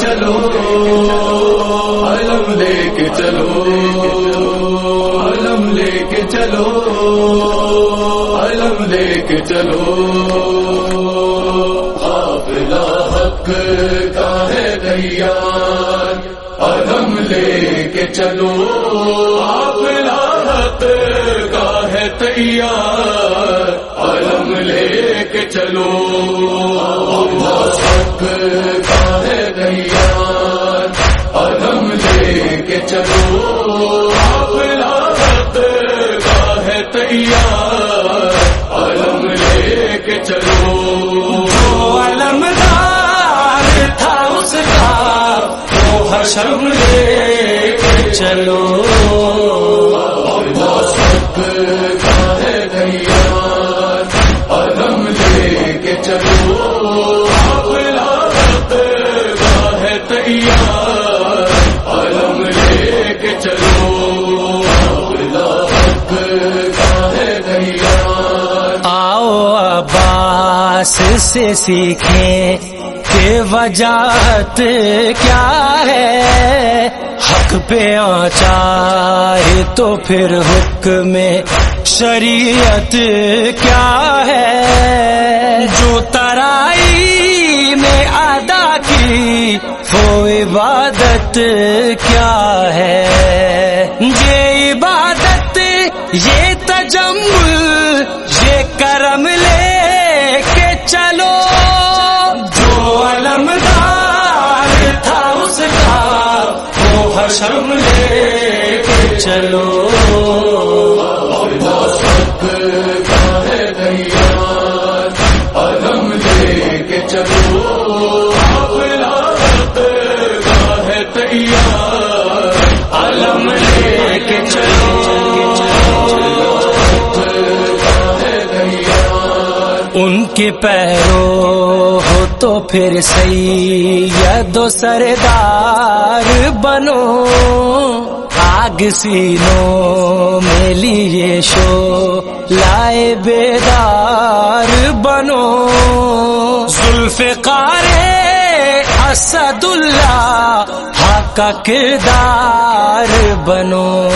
چلو، علم لے کے چلو، علم لے کے چلو، علم لے کے چلو۔ قافلہ حق کا ہے تیار علم لے کے چلو۔ آپ حق کا تیار علم لے کے چلو۔ حق کا ہے تیار علم لے کے چلو۔ قافلہ کا ہے تیار علم لے کے چلو۔ تھا اس کا، وہ حشم لے کے چلو۔ چلو ہے تیار علم لے کے چلو ہے تیار آؤ عباس سے سیکھیں کہ وجاہت کیا ہے۔ حق پہ آچار تو پھر حکم شریعت کیا ہے؟ جو ترائی میں ادا کی، وہ عبادت کیا ہے؟ یہ عبادت، یہ تجمل، یہ کرم لے کے چلو۔ جو علمدار تھا اس کا، وہ حشم لے کے چلو۔ ان کے پیرو ہو تو پھر سید و سردار بنو۔ سینوں میں لیے شو، لائے بیدار بنو۔ ذوالفقار اسد اللہ حق کا کردار بنو۔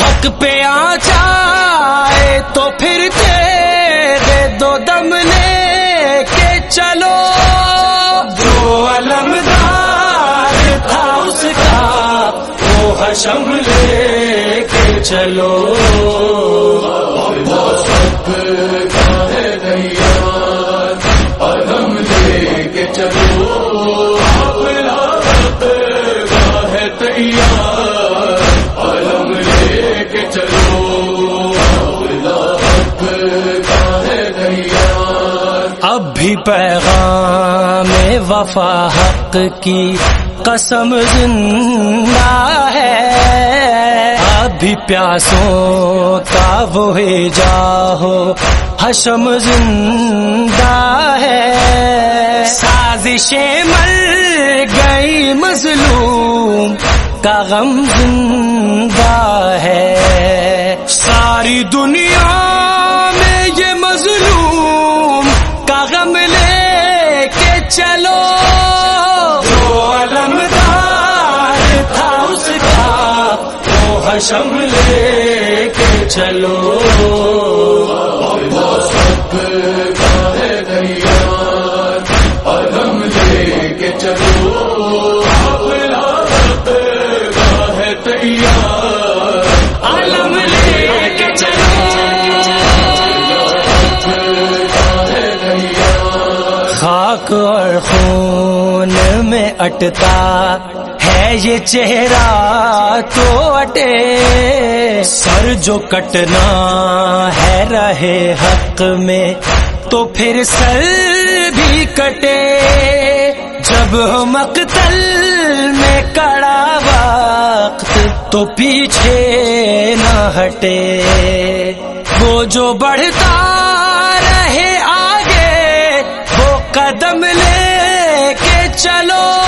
حق پہ آ جائے تو پھر تیرے دو دم۔ تیار اب بھی پیغام وفا حق کی قسم زندہ ہے بھی پیاسوں کا وہ جاہو، حشم زندہ ہے۔ سازشیں مر گئی مظلوم کا غم زندہ ہے۔ ساری دنیا میں یہ مظلوم کا غم لے کے چلو۔ حشم لے کے چلو۔ لے کے چلو۔ خاک اور خون میں اٹتا ہے یہ چہرہ تو اٹے سر جو کٹنا ہے رہے حق میں، تو پھر سر بھی کٹے۔ جب مقتل میں کڑا وقت، تو پیچھے نہ ہٹے۔ وہ جو بڑھتا رہے آگے، وہ قدم لے کے چلو۔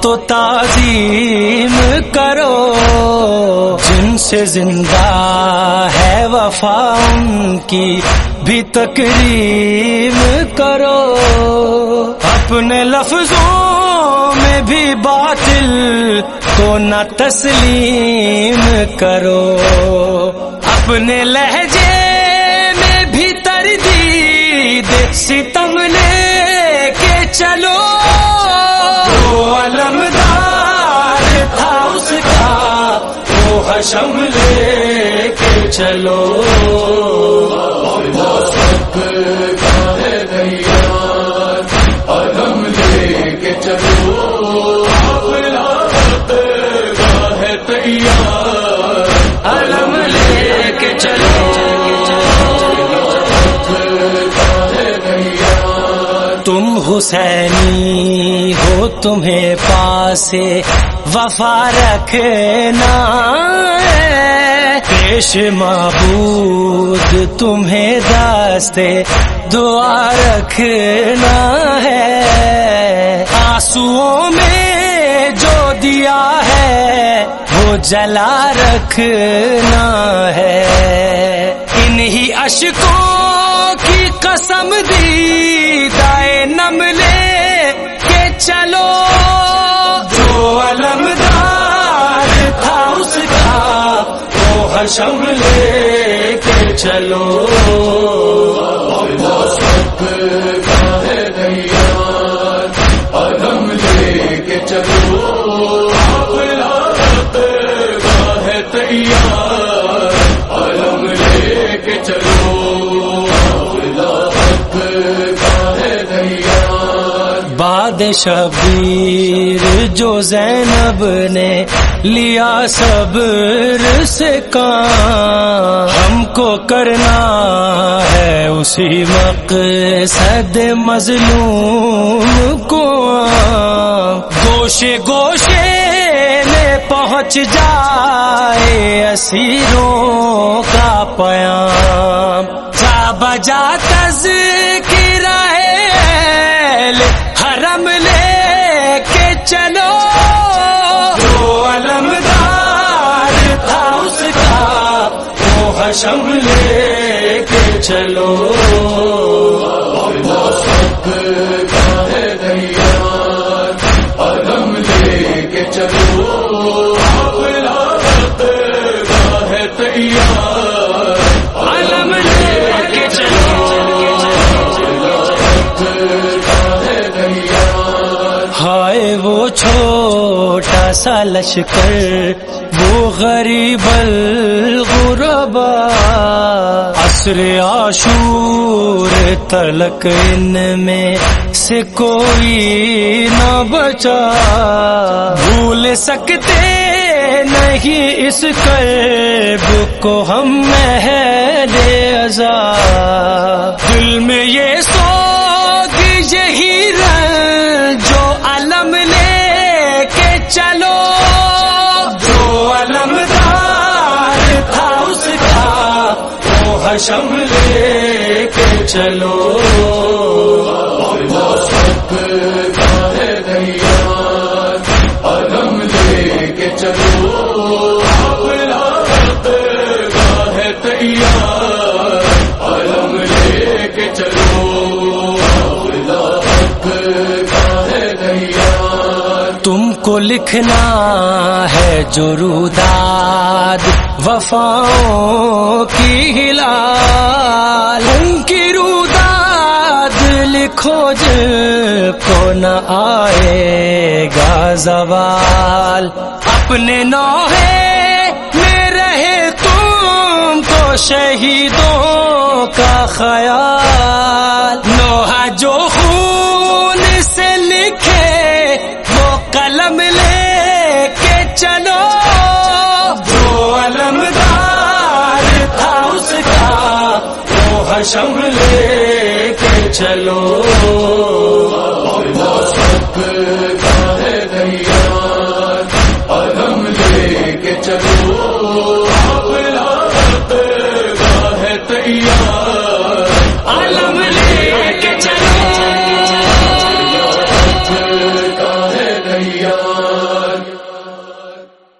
تو تعظیم کرو۔ جن سے زندہ ہے وفا ان کی بھی تکریم کرو۔ اپنے لفظوں میں بھی باطل کو نہ تسلیم کرو۔ اپنے لہجے میں بھی تردید ستم لے کے چلو۔ وہ لے کے چلو۔ لے کے چلو ہے تیار علم لے کے چلو۔ تم حسینی ہو تمہیں پاس وفا رکھنا پیش معبود، تمہیں داستے دعا رکھنا ہے۔ آنسوؤں میں جو دیا ہے، وہ جلا رکھنا ہے۔ انہی اشکوں وہ لے کے چلو۔ شبیر جو زینب نے لیا صبر سے کام ہم کو کرنا ہے اسی مقصد مظلوم کو گوشے گوشے میں پہنچ جائے اسیروں کا پیام جا بجا کے چلو کا ہے تیار ہائے وہ چھوٹا سا لشکر۔ وہ غریب الغربا، عصر عاشور تلک ان میں سے کوئی نہ بچا۔ بھول سکتے نہیں اس قلب کو ہم محل ازا لکھنا ہے جو روداد وفاؤں کی ہلال ان کی روداد لکھو جن کو نہ آئے گا زوال۔ اپنے نوحے میں رہے تم کو شہیدوں کا خیال۔ نوحہ جو شم لے کے چلو۔